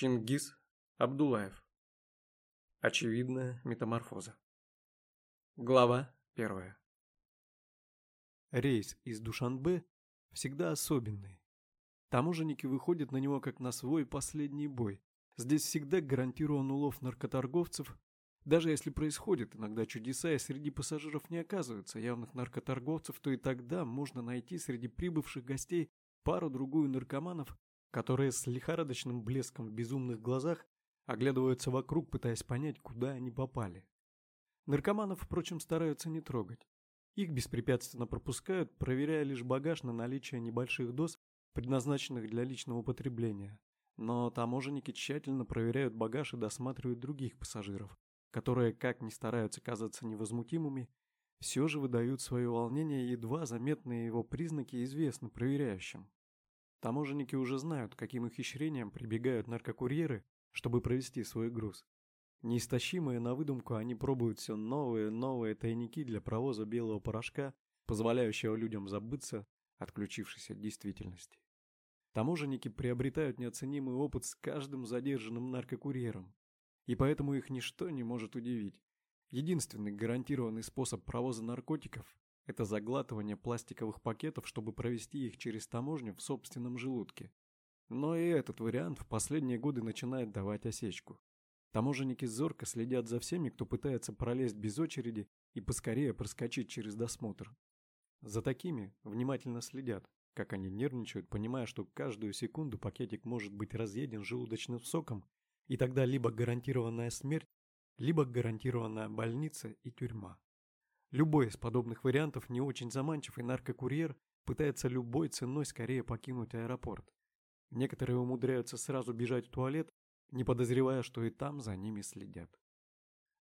Чингис Абдулаев. Очевидная метаморфоза. Глава первая. Рейс из Душанбе всегда особенный. Таможенники выходят на него как на свой последний бой. Здесь всегда гарантирован улов наркоторговцев. Даже если происходят иногда чудеса и среди пассажиров не оказывается явных наркоторговцев, то и тогда можно найти среди прибывших гостей пару-другую наркоманов, которые с лихорадочным блеском в безумных глазах оглядываются вокруг, пытаясь понять, куда они попали. Наркоманов, впрочем, стараются не трогать. Их беспрепятственно пропускают, проверяя лишь багаж на наличие небольших доз, предназначенных для личного употребления. Но таможенники тщательно проверяют багаж и досматривают других пассажиров, которые, как ни стараются казаться невозмутимыми, все же выдают свое волнение, едва заметные его признаки известны проверяющим. Таможенники уже знают, каким ухищрением прибегают наркокурьеры, чтобы провести свой груз. Неистощимые на выдумку они пробуют все новые новые тайники для провоза белого порошка, позволяющего людям забыться, отключившись от действительности. Таможенники приобретают неоценимый опыт с каждым задержанным наркокурьером, и поэтому их ничто не может удивить. Единственный гарантированный способ провоза наркотиков это заглатывание пластиковых пакетов, чтобы провести их через таможню в собственном желудке. Но и этот вариант в последние годы начинает давать осечку. Таможенники зорко следят за всеми, кто пытается пролезть без очереди и поскорее проскочить через досмотр. За такими внимательно следят, как они нервничают, понимая, что каждую секунду пакетик может быть разъеден желудочным соком, и тогда либо гарантированная смерть, либо гарантированная больница и тюрьма. Любой из подобных вариантов не очень заманчив, и наркокурьер пытается любой ценой скорее покинуть аэропорт. Некоторые умудряются сразу бежать в туалет, не подозревая, что и там за ними следят.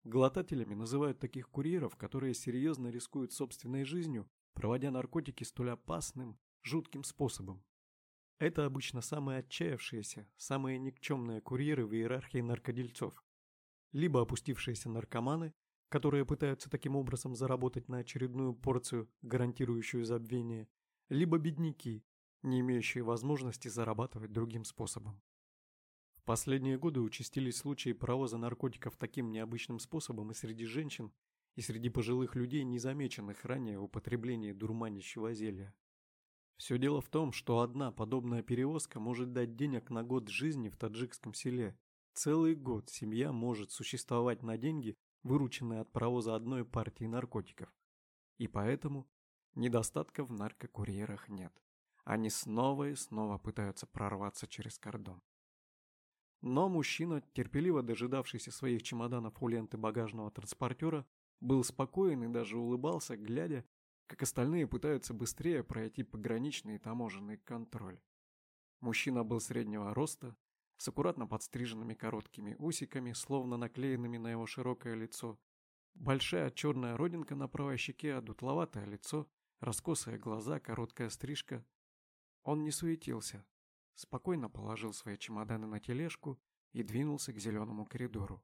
Глотателями называют таких курьеров, которые серьезно рискуют собственной жизнью, проводя наркотики столь опасным, жутким способом. Это обычно самые отчаявшиеся, самые никчемные курьеры в иерархии наркодельцов. Либо опустившиеся наркоманы, которые пытаются таким образом заработать на очередную порцию, гарантирующую забвение, либо бедняки, не имеющие возможности зарабатывать другим способом. В последние годы участились случаи провоза наркотиков таким необычным способом и среди женщин, и среди пожилых людей, не замеченных ранее в употреблении дурманящего зелья. Все дело в том, что одна подобная перевозка может дать денег на год жизни в таджикском селе. Целый год семья может существовать на деньги, вырученные от провоза одной партии наркотиков. И поэтому недостатков в наркокурьерах нет. Они снова и снова пытаются прорваться через кордон. Но мужчина, терпеливо дожидавшийся своих чемоданов у ленты багажного транспортера, был спокоен и даже улыбался, глядя, как остальные пытаются быстрее пройти пограничный и таможенный контроль. Мужчина был среднего роста, с аккуратно подстриженными короткими усиками, словно наклеенными на его широкое лицо. Большая черная родинка на правой щеке, а дутловатое лицо, раскосые глаза, короткая стрижка. Он не суетился. Спокойно положил свои чемоданы на тележку и двинулся к зеленому коридору.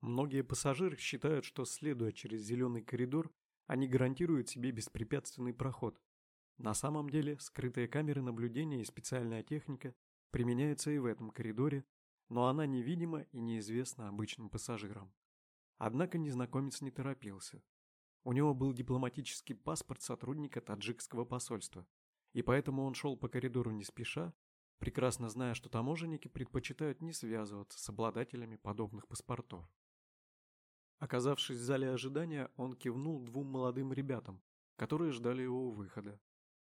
Многие пассажиры считают, что, следуя через зеленый коридор, они гарантируют себе беспрепятственный проход. На самом деле, скрытые камеры наблюдения и специальная техника применяется и в этом коридоре, но она невидима и неизвестна обычным пассажирам. Однако незнакомец не торопился. У него был дипломатический паспорт сотрудника таджикского посольства, и поэтому он шел по коридору не спеша, прекрасно зная, что таможенники предпочитают не связываться с обладателями подобных паспортов. Оказавшись в зале ожидания, он кивнул двум молодым ребятам, которые ждали его выхода.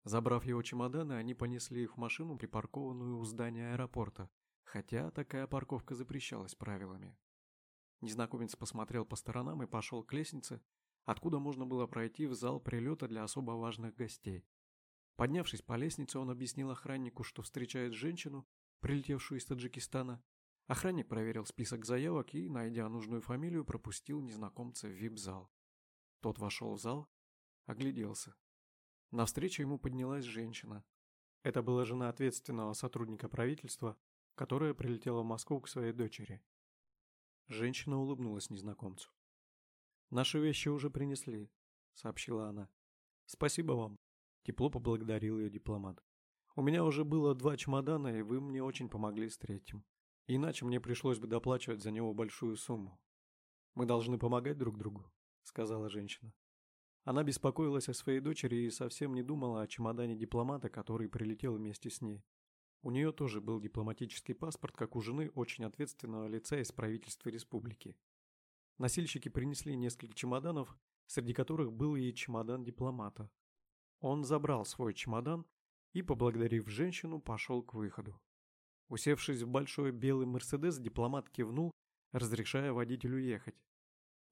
Забрав его чемоданы, они понесли их в машину, припаркованную у здания аэропорта, хотя такая парковка запрещалась правилами. Незнакомец посмотрел по сторонам и пошел к лестнице, откуда можно было пройти в зал прилета для особо важных гостей. Поднявшись по лестнице, он объяснил охраннику, что встречает женщину, прилетевшую из Таджикистана. Охранник проверил список заявок и, найдя нужную фамилию, пропустил незнакомца в вип-зал. Тот вошел в зал, огляделся. Навстречу ему поднялась женщина. Это была жена ответственного сотрудника правительства, которая прилетела в Москву к своей дочери. Женщина улыбнулась незнакомцу. «Наши вещи уже принесли», — сообщила она. «Спасибо вам», — тепло поблагодарил ее дипломат. «У меня уже было два чемодана, и вы мне очень помогли с третьим. Иначе мне пришлось бы доплачивать за него большую сумму. Мы должны помогать друг другу, сказала женщина. Она беспокоилась о своей дочери и совсем не думала о чемодане дипломата, который прилетел вместе с ней. У нее тоже был дипломатический паспорт, как у жены очень ответственного лица из правительства республики. Носильщики принесли несколько чемоданов, среди которых был и чемодан дипломата. Он забрал свой чемодан и, поблагодарив женщину, пошел к выходу. Усевшись в большой белый «Мерседес», дипломат кивнул, разрешая водителю ехать.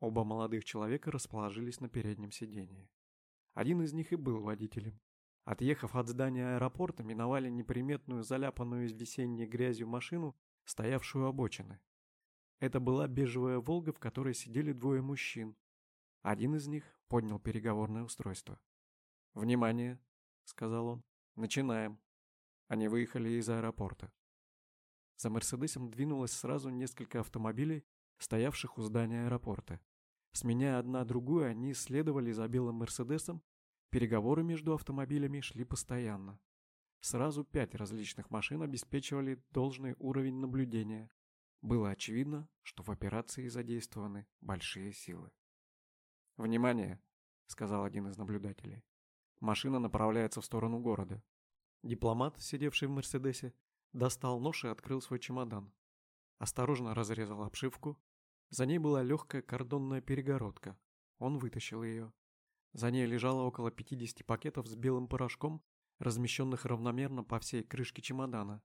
Оба молодых человека расположились на переднем сидении. Один из них и был водителем. Отъехав от здания аэропорта, миновали неприметную, заляпанную весенней грязью машину, стоявшую обочины. Это была бежевая «Волга», в которой сидели двое мужчин. Один из них поднял переговорное устройство. «Внимание!» — сказал он. «Начинаем». Они выехали из аэропорта. За «Мерседесом» двинулось сразу несколько автомобилей, стоявших у здания аэропорта. Сменяя одна другую, они следовали за белым «Мерседесом». Переговоры между автомобилями шли постоянно. Сразу пять различных машин обеспечивали должный уровень наблюдения. Было очевидно, что в операции задействованы большие силы. «Внимание!» — сказал один из наблюдателей. «Машина направляется в сторону города». Дипломат, сидевший в «Мерседесе», достал нож и открыл свой чемодан. Осторожно разрезал обшивку, за ней была легкая кордонная перегородка. Он вытащил ее. За ней лежало около 50 пакетов с белым порошком, размещенных равномерно по всей крышке чемодана.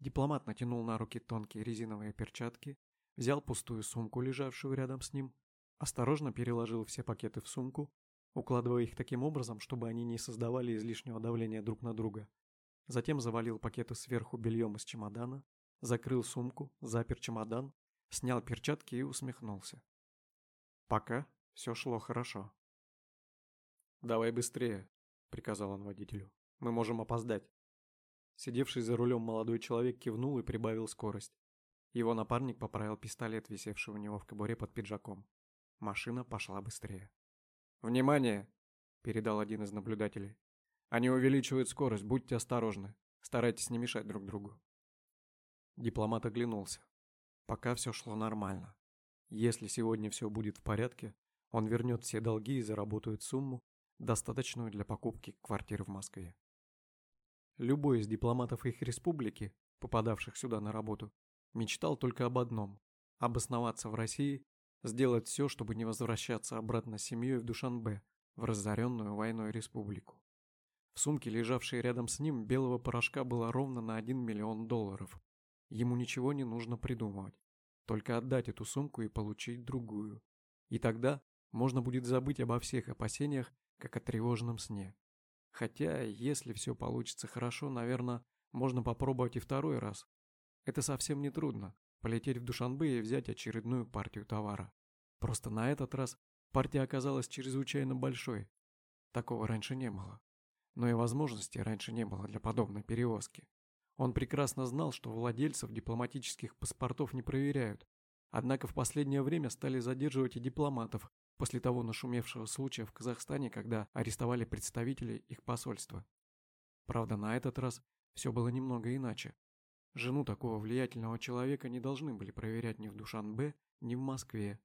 Дипломат натянул на руки тонкие резиновые перчатки, взял пустую сумку, лежавшую рядом с ним, осторожно переложил все пакеты в сумку, укладывая их таким образом, чтобы они не создавали излишнего давления друг на друга. Затем завалил пакеты сверху бельем из чемодана, закрыл сумку, запер чемодан снял перчатки и усмехнулся. Пока все шло хорошо. «Давай быстрее», — приказал он водителю. «Мы можем опоздать». Сидевший за рулем молодой человек кивнул и прибавил скорость. Его напарник поправил пистолет, висевший у него в кобуре под пиджаком. Машина пошла быстрее. «Внимание!» — передал один из наблюдателей. «Они увеличивают скорость, будьте осторожны. Старайтесь не мешать друг другу». Дипломат оглянулся. Пока все шло нормально. Если сегодня все будет в порядке, он вернет все долги и заработает сумму, достаточную для покупки квартиры в Москве. Любой из дипломатов их республики, попадавших сюда на работу, мечтал только об одном – обосноваться в России, сделать все, чтобы не возвращаться обратно с семьей в Душанбе, в разоренную войной республику. В сумке, лежавшей рядом с ним, белого порошка было ровно на 1 миллион долларов, Ему ничего не нужно придумывать. Только отдать эту сумку и получить другую. И тогда можно будет забыть обо всех опасениях, как о тревожном сне. Хотя, если все получится хорошо, наверное, можно попробовать и второй раз. Это совсем не трудно. Полететь в Душанбе и взять очередную партию товара. Просто на этот раз партия оказалась чрезвычайно большой. Такого раньше не было. Но и возможности раньше не было для подобной перевозки. Он прекрасно знал, что владельцев дипломатических паспортов не проверяют. Однако в последнее время стали задерживать и дипломатов после того нашумевшего случая в Казахстане, когда арестовали представителей их посольства. Правда, на этот раз все было немного иначе. Жену такого влиятельного человека не должны были проверять ни в Душанбе, ни в Москве.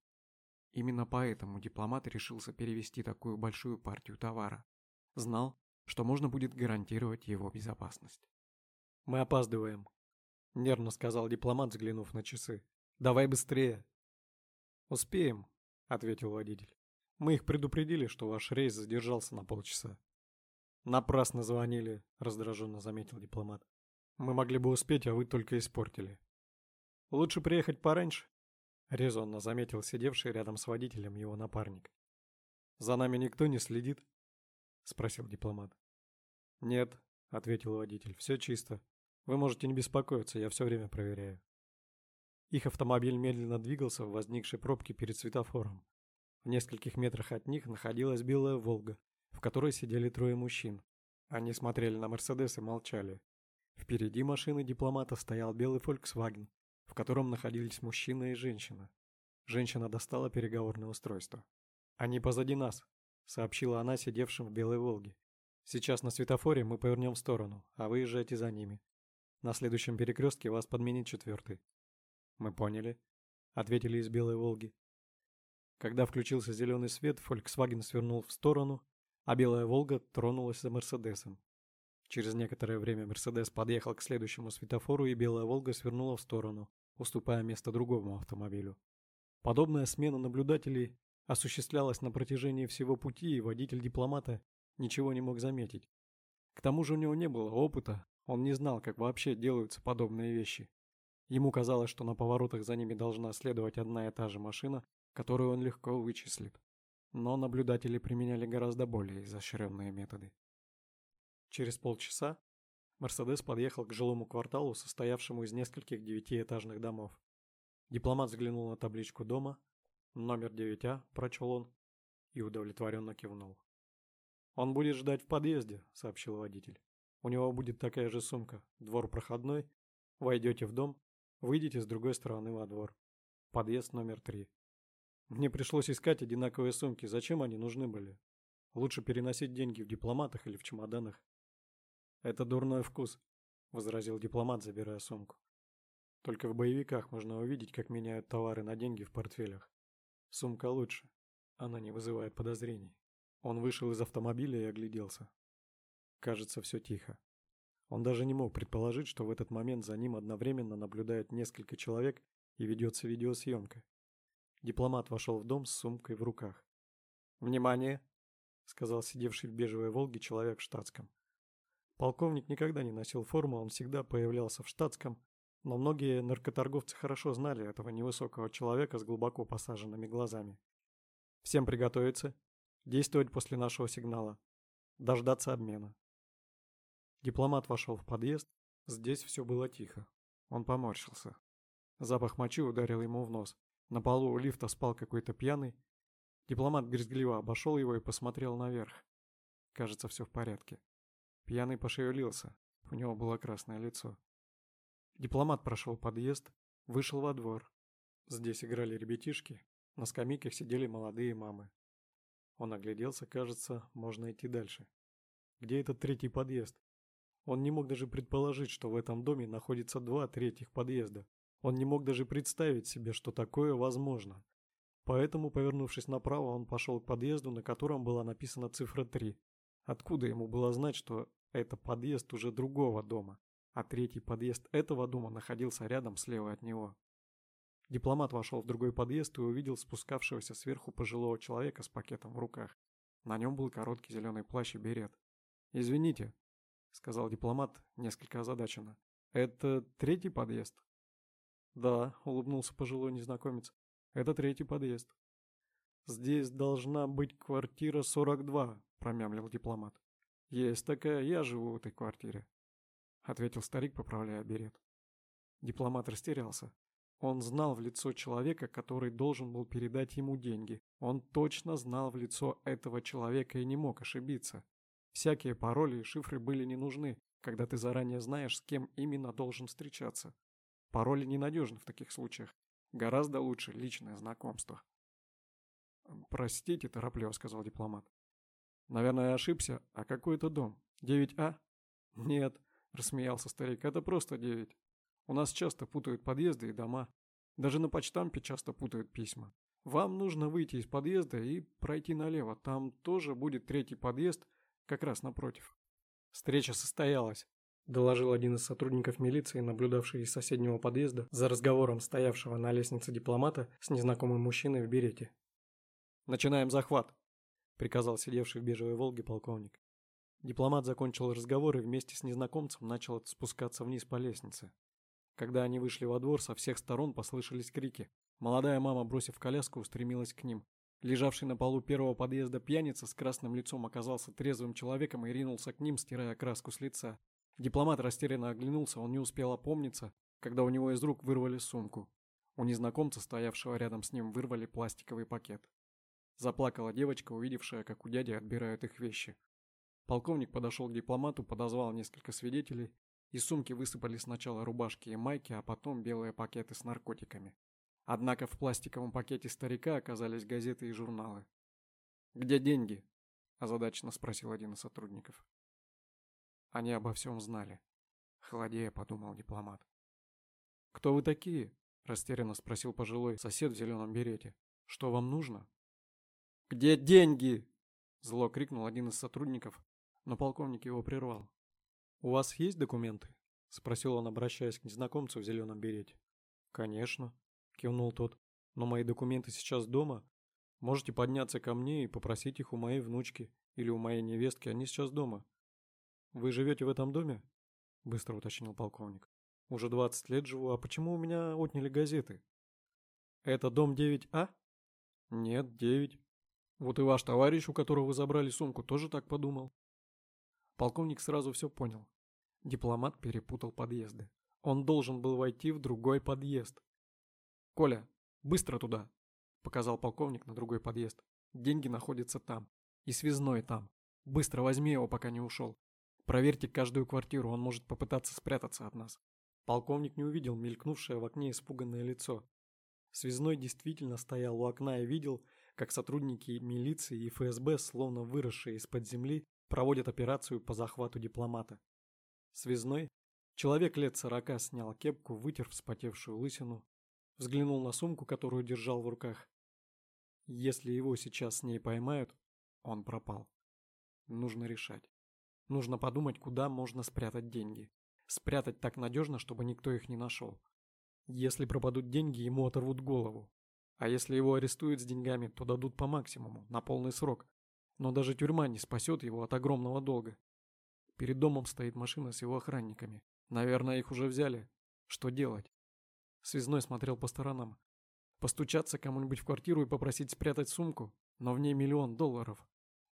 Именно поэтому дипломат решился перевести такую большую партию товара. Знал, что можно будет гарантировать его безопасность. «Мы опаздываем», — нервно сказал дипломат, взглянув на часы. «Давай быстрее». «Успеем», — ответил водитель. «Мы их предупредили, что ваш рейс задержался на полчаса». «Напрасно звонили», — раздраженно заметил дипломат. «Мы могли бы успеть, а вы только испортили». «Лучше приехать пораньше», — резонно заметил сидевший рядом с водителем его напарник. «За нами никто не следит?» — спросил дипломат. «Нет», — ответил водитель, — «все чисто. Вы можете не беспокоиться, я все время проверяю. Их автомобиль медленно двигался в возникшей пробке перед светофором. В нескольких метрах от них находилась белая «Волга», в которой сидели трое мужчин. Они смотрели на «Мерседес» и молчали. Впереди машины дипломата стоял белый «Фольксваген», в котором находились мужчина и женщина. Женщина достала переговорное устройство. «Они позади нас», — сообщила она сидевшим в белой «Волге». «Сейчас на светофоре мы повернем в сторону, а вы езжайте за ними. На следующем перекрестке вас подменит четвертый. «Мы поняли», — ответили из Белой Волги. Когда включился зеленый свет, Volkswagen свернул в сторону, а Белая Волга тронулась за Мерседесом. Через некоторое время Мерседес подъехал к следующему светофору, и Белая Волга свернула в сторону, уступая место другому автомобилю. Подобная смена наблюдателей осуществлялась на протяжении всего пути, и водитель дипломата ничего не мог заметить. К тому же у него не было опыта, он не знал, как вообще делаются подобные вещи. Ему казалось, что на поворотах за ними должна следовать одна и та же машина, которую он легко вычислит. Но наблюдатели применяли гораздо более изощренные методы. Через полчаса Мерседес подъехал к жилому кварталу, состоявшему из нескольких девятиэтажных домов. Дипломат взглянул на табличку дома, номер 9А, прочел он, и удовлетворенно кивнул. «Он будет ждать в подъезде», — сообщил водитель. «У него будет такая же сумка, двор проходной, войдете в дом, выйдете с другой стороны во двор. Подъезд номер три. Мне пришлось искать одинаковые сумки. Зачем они нужны были? Лучше переносить деньги в дипломатах или в чемоданах. Это дурной вкус, возразил дипломат, забирая сумку. Только в боевиках можно увидеть, как меняют товары на деньги в портфелях. Сумка лучше. Она не вызывает подозрений. Он вышел из автомобиля и огляделся. Кажется, все тихо. Он даже не мог предположить, что в этот момент за ним одновременно наблюдают несколько человек и ведется видеосъемка. Дипломат вошел в дом с сумкой в руках. «Внимание!» — сказал сидевший в бежевой «Волге» человек в штатском. Полковник никогда не носил форму, он всегда появлялся в штатском, но многие наркоторговцы хорошо знали этого невысокого человека с глубоко посаженными глазами. «Всем приготовиться. Действовать после нашего сигнала. Дождаться обмена». Дипломат вошел в подъезд. Здесь все было тихо. Он поморщился. Запах мочи ударил ему в нос. На полу у лифта спал какой-то пьяный. Дипломат брезгливо обошел его и посмотрел наверх. Кажется, все в порядке. Пьяный пошевелился. У него было красное лицо. Дипломат прошел подъезд, вышел во двор. Здесь играли ребятишки, на скамейках сидели молодые мамы. Он огляделся, кажется, можно идти дальше. Где этот третий подъезд? Он не мог даже предположить, что в этом доме находится два третьих подъезда. Он не мог даже представить себе, что такое возможно. Поэтому, повернувшись направо, он пошел к подъезду, на котором была написана цифра 3. Откуда ему было знать, что это подъезд уже другого дома, а третий подъезд этого дома находился рядом слева от него? Дипломат вошел в другой подъезд и увидел спускавшегося сверху пожилого человека с пакетом в руках. На нем был короткий зеленый плащ и берет. «Извините», — сказал дипломат несколько озадаченно. «Это третий подъезд?» «Да», — улыбнулся пожилой незнакомец. «Это третий подъезд». «Здесь должна быть квартира 42», — промямлил дипломат. «Есть такая, я живу в этой квартире», — ответил старик, поправляя берет. Дипломат растерялся. Он знал в лицо человека, который должен был передать ему деньги. Он точно знал в лицо этого человека и не мог ошибиться. Всякие пароли и шифры были не нужны, когда ты заранее знаешь, с кем именно должен встречаться. Пароли ненадежны в таких случаях. Гораздо лучше личное знакомство. «Простите, торопливо», — сказал дипломат. «Наверное, я ошибся. А какой это дом? 9А?» «Нет», — рассмеялся старик, — «это просто 9. У нас часто путают подъезды и дома. Даже на почтампе часто путают письма. Вам нужно выйти из подъезда и пройти налево. Там тоже будет третий подъезд, как раз напротив». Встреча состоялась доложил один из сотрудников милиции, наблюдавший из соседнего подъезда за разговором стоявшего на лестнице дипломата с незнакомым мужчиной в берете. «Начинаем захват», — приказал сидевший в бежевой «Волге» полковник. Дипломат закончил разговор и вместе с незнакомцем начал спускаться вниз по лестнице. Когда они вышли во двор, со всех сторон послышались крики. Молодая мама, бросив коляску, устремилась к ним. Лежавший на полу первого подъезда пьяница с красным лицом оказался трезвым человеком и ринулся к ним, стирая краску с лица. Дипломат растерянно оглянулся, он не успел опомниться, когда у него из рук вырвали сумку. У незнакомца, стоявшего рядом с ним, вырвали пластиковый пакет. Заплакала девочка, увидевшая, как у дяди отбирают их вещи. Полковник подошел к дипломату, подозвал несколько свидетелей. Из сумки высыпали сначала рубашки и майки, а потом белые пакеты с наркотиками. Однако в пластиковом пакете старика оказались газеты и журналы. «Где деньги?» – озадаченно спросил один из сотрудников. Они обо всем знали. Холодея, подумал дипломат. «Кто вы такие?» Растерянно спросил пожилой сосед в зеленом берете. Что вам нужно? Где деньги? Зло крикнул один из сотрудников, но полковник его прервал. «У вас есть документы?» — спросил он, обращаясь к незнакомцу в зеленом берете. «Конечно», — кивнул тот. «Но мои документы сейчас дома. Можете подняться ко мне и попросить их у моей внучки или у моей невестки, они сейчас дома». «Вы живете в этом доме?» — быстро уточнил полковник. «Уже 20 лет живу, а почему у меня отняли газеты?» «Это дом 9А?» «Нет, 9. Вот и ваш товарищ, у которого вы забрали сумку, тоже так подумал. Полковник сразу все понял. Дипломат перепутал подъезды. Он должен был войти в другой подъезд. «Коля, быстро туда!» — показал полковник на другой подъезд. «Деньги находятся там. И связной там. Быстро возьми его, пока не ушел. Проверьте каждую квартиру, он может попытаться спрятаться от нас». Полковник не увидел мелькнувшее в окне испуганное лицо. Связной действительно стоял у окна и видел, как сотрудники милиции и ФСБ, словно выросшие из-под земли, проводят операцию по захвату дипломата. Связной, человек лет сорока, снял кепку, вытер вспотевшую лысину, взглянул на сумку, которую держал в руках. Если его сейчас с ней поймают, он пропал. Нужно решать. Нужно подумать, куда можно спрятать деньги. Спрятать так надежно, чтобы никто их не нашел. Если пропадут деньги, ему оторвут голову. А если его арестуют с деньгами, то дадут по максимуму, на полный срок. Но даже тюрьма не спасет его от огромного долга. Перед домом стоит машина с его охранниками. Наверное, их уже взяли. Что делать? Связной смотрел по сторонам. Постучаться кому-нибудь в квартиру и попросить спрятать сумку? Но в ней миллион долларов.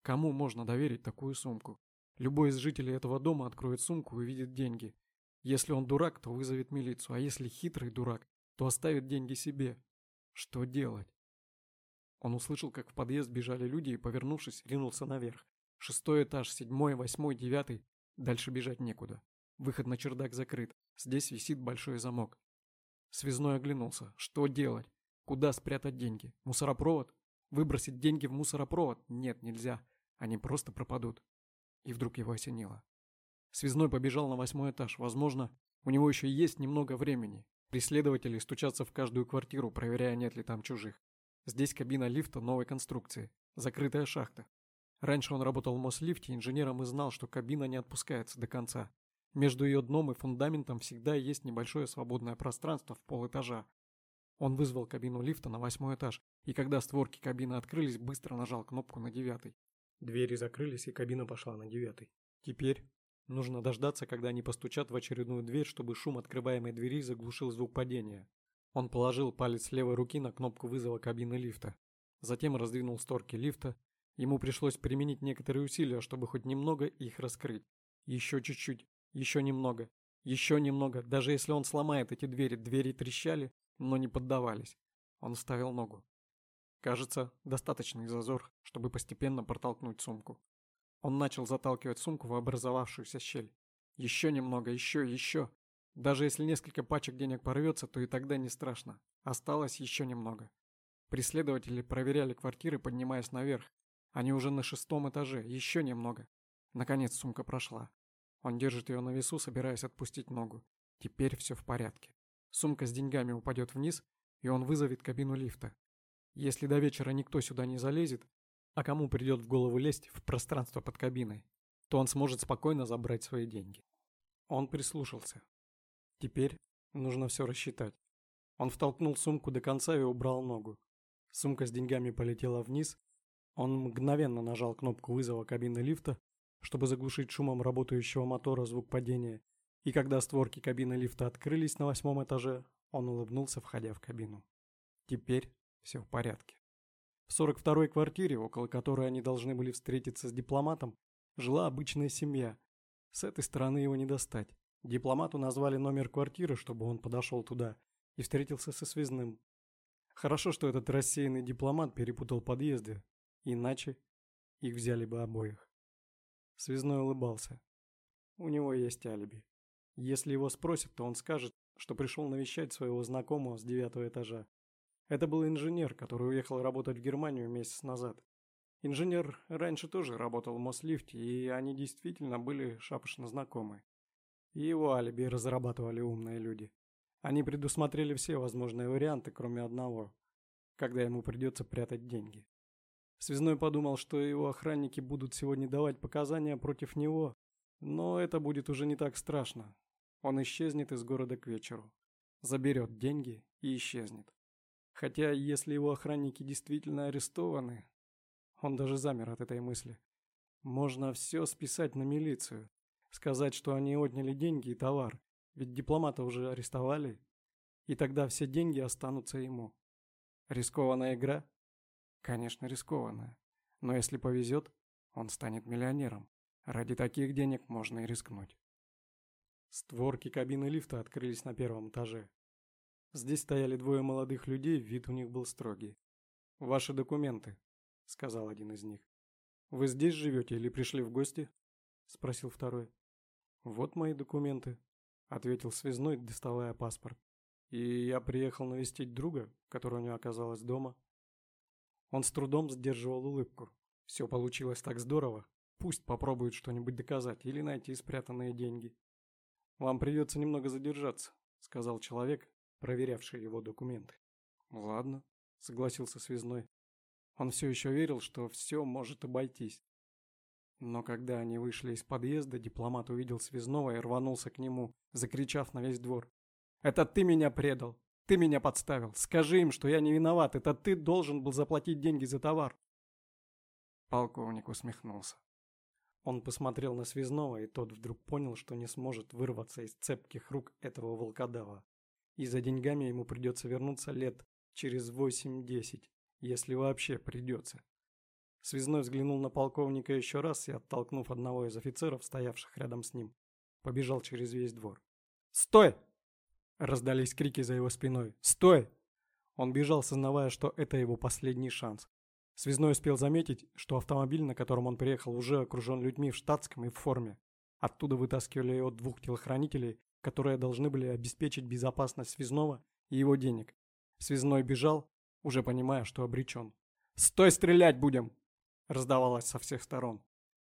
Кому можно доверить такую сумку? Любой из жителей этого дома откроет сумку и видит деньги. Если он дурак, то вызовет милицию, а если хитрый дурак, то оставит деньги себе. Что делать? Он услышал, как в подъезд бежали люди и, повернувшись, ринулся наверх. Шестой этаж, седьмой, восьмой, девятый. Дальше бежать некуда. Выход на чердак закрыт. Здесь висит большой замок. Связной оглянулся. Что делать? Куда спрятать деньги? Мусоропровод? Выбросить деньги в мусоропровод? Нет, нельзя. Они просто пропадут. И вдруг его осенило. Связной побежал на восьмой этаж. Возможно, у него еще есть немного времени. Преследователи стучатся в каждую квартиру, проверяя, нет ли там чужих. Здесь кабина лифта новой конструкции. Закрытая шахта. Раньше он работал в Мослифте инженером и знал, что кабина не отпускается до конца. Между ее дном и фундаментом всегда есть небольшое свободное пространство в полэтажа. Он вызвал кабину лифта на восьмой этаж, и когда створки кабины открылись, быстро нажал кнопку на девятый. Двери закрылись, и кабина пошла на девятый. Теперь Нужно дождаться, когда они постучат в очередную дверь, чтобы шум открываемой двери заглушил звук падения. Он положил палец левой руки на кнопку вызова кабины лифта. Затем раздвинул створки лифта. Ему пришлось применить некоторые усилия, чтобы хоть немного их раскрыть. Еще чуть-чуть, еще немного, еще немного. Даже если он сломает эти двери, двери трещали, но не поддавались. Он вставил ногу. Кажется, достаточный зазор, чтобы постепенно протолкнуть сумку. Он начал заталкивать сумку в образовавшуюся щель. Еще немного, еще, еще. Даже если несколько пачек денег порвется, то и тогда не страшно. Осталось еще немного. Преследователи проверяли квартиры, поднимаясь наверх. Они уже на шестом этаже, еще немного. Наконец сумка прошла. Он держит ее на весу, собираясь отпустить ногу. Теперь все в порядке. Сумка с деньгами упадет вниз, и он вызовет кабину лифта. Если до вечера никто сюда не залезет, а кому придет в голову лезть в пространство под кабиной, то он сможет спокойно забрать свои деньги. Он прислушался. Теперь нужно все рассчитать. Он втолкнул сумку до конца и убрал ногу. Сумка с деньгами полетела вниз. Он мгновенно нажал кнопку вызова кабины лифта, чтобы заглушить шумом работающего мотора звук падения. И когда створки кабины лифта открылись на восьмом этаже, он улыбнулся, входя в кабину. Теперь все в порядке. В 42-й квартире, около которой они должны были встретиться с дипломатом, жила обычная семья. С этой стороны его не достать. Дипломату назвали номер квартиры, чтобы он подошел туда, и встретился со связным. Хорошо, что этот рассеянный дипломат перепутал подъезды, иначе их взяли бы обоих. Связной улыбался. У него есть алиби. Если его спросят, то он скажет, что пришел навещать своего знакомого с девятого этажа. Это был инженер, который уехал работать в Германию месяц назад. Инженер раньше тоже работал в Мослифте, и они действительно были шапошно знакомы. И его алиби разрабатывали умные люди. Они предусмотрели все возможные варианты, кроме одного, когда ему придется прятать деньги. Связной подумал, что его охранники будут сегодня давать показания против него, но это будет уже не так страшно. Он исчезнет из города к вечеру, заберет деньги и исчезнет. Хотя, если его охранники действительно арестованы, он даже замер от этой мысли. Можно все списать на милицию, сказать, что они отняли деньги и товар, ведь дипломата уже арестовали, и тогда все деньги останутся ему. Рискованная игра? Конечно, рискованная. Но если повезет, он станет миллионером. Ради таких денег можно и рискнуть. Створки кабины лифта открылись на первом этаже. Здесь стояли двое молодых людей, вид у них был строгий. «Ваши документы», — сказал один из них. «Вы здесь живете или пришли в гости?» — спросил второй. «Вот мои документы», — ответил связной, доставая паспорт. «И я приехал навестить друга, который у него оказалось дома». Он с трудом сдерживал улыбку. Все получилось так здорово. Пусть попробуют что-нибудь доказать или найти спрятанные деньги. «Вам придется немного задержаться», — сказал человек, проверявший его документы. «Ладно», — согласился связной. Он все еще верил, что все может обойтись. Но когда они вышли из подъезда, дипломат увидел связного и рванулся к нему, закричав на весь двор. «Это ты меня предал! Ты меня подставил! Скажи им, что я не виноват! Это ты должен был заплатить деньги за товар!» Полковник усмехнулся. Он посмотрел на связного, и тот вдруг понял, что не сможет вырваться из цепких рук этого волкодава. И за деньгами ему придется вернуться лет через восемь-десять, если вообще придется. Связной взглянул на полковника еще раз и, оттолкнув одного из офицеров, стоявших рядом с ним, побежал через весь двор. «Стой!» Раздались крики за его спиной. «Стой!» Он бежал, сознавая, что это его последний шанс. Связной успел заметить, что автомобиль, на котором он приехал, уже окружен людьми в штатском и в форме. Оттуда вытаскивали его двух телохранителей, которые должны были обеспечить безопасность связного и его денег. Связной бежал, уже понимая, что обречен. «Стой, стрелять будем!» раздавалось со всех сторон.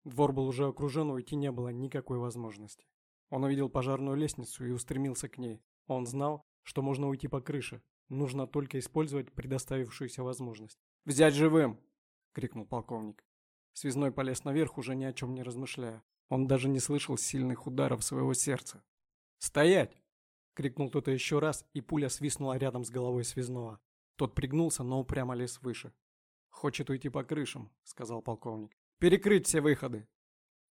Двор был уже окружен, уйти не было никакой возможности. Он увидел пожарную лестницу и устремился к ней. Он знал, что можно уйти по крыше. Нужно только использовать предоставившуюся возможность. «Взять живым!» — крикнул полковник. Связной полез наверх, уже ни о чем не размышляя. Он даже не слышал сильных ударов своего сердца. «Стоять!» — крикнул кто-то еще раз, и пуля свистнула рядом с головой связного. Тот пригнулся, но упрямо лез выше. «Хочет уйти по крышам», — сказал полковник. «Перекрыть все выходы!»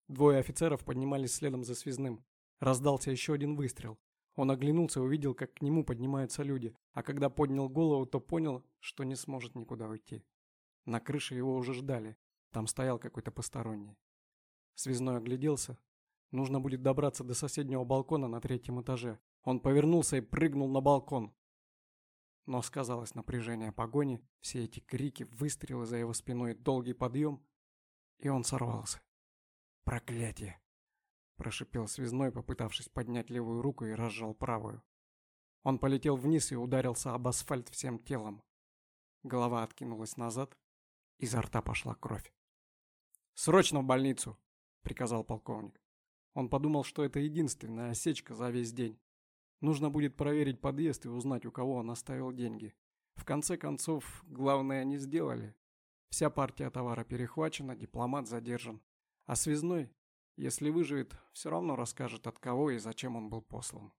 Двое офицеров поднимались следом за связным. Раздался еще один выстрел. Он оглянулся и увидел, как к нему поднимаются люди, а когда поднял голову, то понял, что не сможет никуда уйти. На крыше его уже ждали. Там стоял какой-то посторонний. Связной огляделся. Нужно будет добраться до соседнего балкона на третьем этаже. Он повернулся и прыгнул на балкон. Но сказалось напряжение погони, все эти крики, выстрелы за его спиной, долгий подъем, и он сорвался. «Проклятие!» – прошипел связной, попытавшись поднять левую руку и разжал правую. Он полетел вниз и ударился об асфальт всем телом. Голова откинулась назад, изо рта пошла кровь. «Срочно в больницу!» – приказал полковник. Он подумал, что это единственная осечка за весь день. Нужно будет проверить подъезд и узнать, у кого он оставил деньги. В конце концов, главное они сделали. Вся партия товара перехвачена, дипломат задержан. А связной, если выживет, все равно расскажет, от кого и зачем он был послан.